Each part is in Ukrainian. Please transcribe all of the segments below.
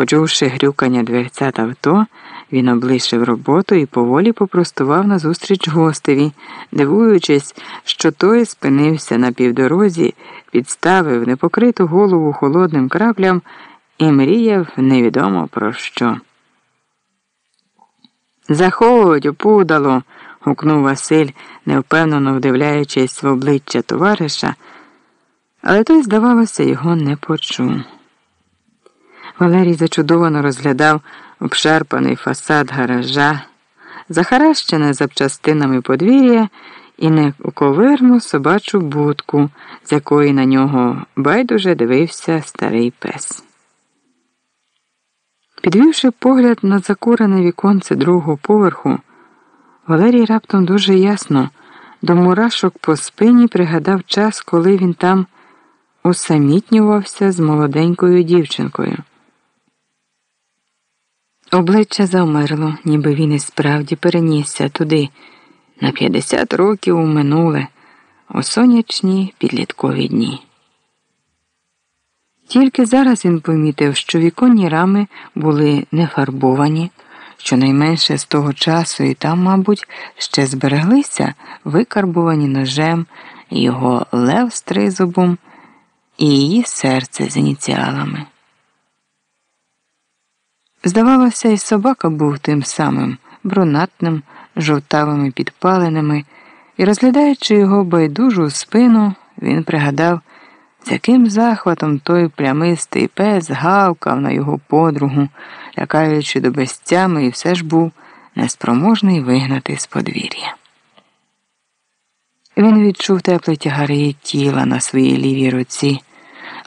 Почувши грюкання дверцят авто, він облишив роботу і поволі попростував назустріч гостеві, дивуючись, що той спинився на півдорозі, підставив непокриту голову холодним краплям і мріяв невідомо про що. Заходь, опудало. гукнув Василь, невпевнено вдивляючись в обличчя товариша, але той, здавалося, його не почув. Валерій зачудовано розглядав обшарпаний фасад гаража, захаращене запчастинами подвір'я і неоковирну собачу будку, з якої на нього байдуже дивився старий пес. Підвівши погляд на закурене віконце другого поверху, Валерій раптом дуже ясно до мурашок по спині пригадав час, коли він там усамітнювався з молоденькою дівчинкою. Обличчя завмерло, ніби він і справді перенісся туди, на 50 років у минуле, у сонячні підліткові дні. Тільки зараз він помітив, що віконні рами були не фарбовані, щонайменше з того часу і там, мабуть, ще збереглися викарбувані ножем його лев з тризубом і її серце з ініціалами. Здавалося, і собака був тим самим брунатним, жовтавими підпаленими, і, розглядаючи його байдужу спину, він пригадав, з яким захватом той плямистий пес гавкав на його подругу, лякаючи до безтями, і все ж був неспроможний вигнати з подвір'я. Він відчув тепле тягари її тіла на своїй лівій руці,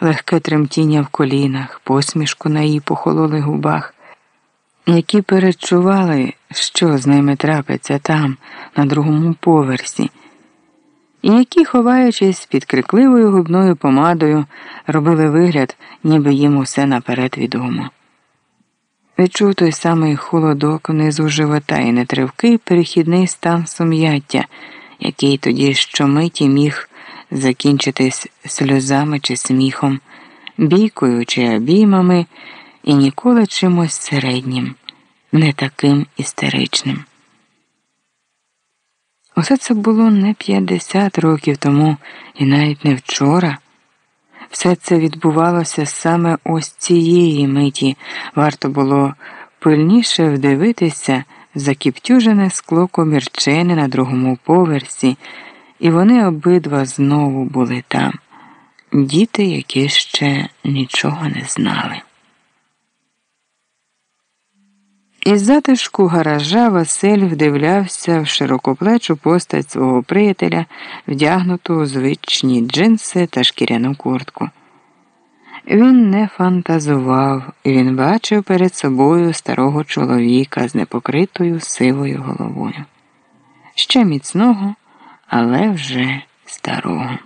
легке тремтіння в колінах, посмішку на її похололих губах які перечували, що з ними трапиться там, на другому поверсі, і які, ховаючись під крикливою губною помадою, робили вигляд, ніби їм усе наперед відомо. Відчув той самий холодок внизу живота і нетривкий перехідний стан сум'яття, який тоді щомиті міг закінчитись сльозами чи сміхом, бійкою чи обіймами і ніколи чимось середнім, не таким істеричним. Усе це було не 50 років тому і навіть не вчора. Все це відбувалося саме ось цієї миті. Варто було пильніше вдивитися закіптюжене скло комірчини на другому поверсі, і вони обидва знову були там, діти, які ще нічого не знали. Із затишку гаража Василь вдивлявся в широкоплечу постать свого приятеля, вдягнуту у звичні джинси та шкіряну куртку. Він не фантазував, він бачив перед собою старого чоловіка з непокритою сивою головою. Ще міцного, але вже старого.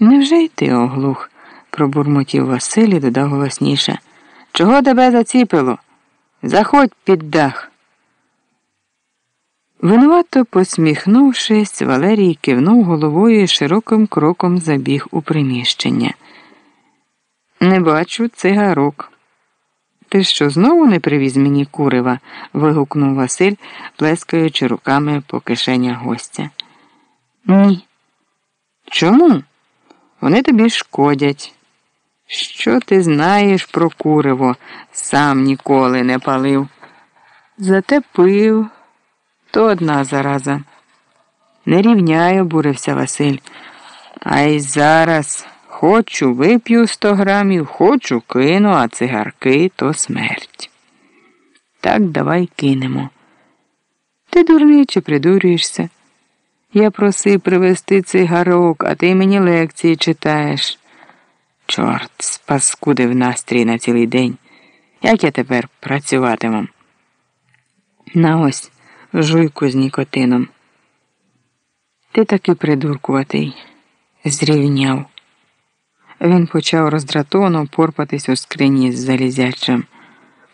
Невже й ти оглух? пробурмотів Василь і додав голосніше. Чого тебе заціпило? Заходь під дах. Винувато посміхнувшись, Валерій кивнув головою і широким кроком забіг у приміщення. Не бачу цигарок. Ти що знову не привіз мені курива? вигукнув Василь, плескаючи руками по кишенях гостя. Ні. Чому? Вони тобі шкодять. Що ти знаєш про куриво? Сам ніколи не палив. Зате пив то одна зараза. Не рівняй, обурився Василь. А й зараз хочу вип'ю сто грамів, хочу кину, а цигарки то смерть. Так давай кинемо. Ти дурний чи придурюєшся? Я просив привезти цигарок, а ти мені лекції читаєш. Чорт, спаскудив настрій на цілий день. Як я тепер працюватиму? На ось жуйку з нікотином. Ти таки придуркуватий, зрівняв. Він почав роздратовано порпатись у скрині з залізячим.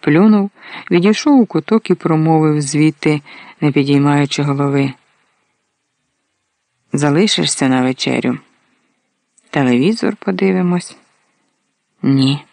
Плюнув, відійшов у куток і промовив звідти, не підіймаючи голови. Залишишся на вечерю. Телевізор подивимось. Ні.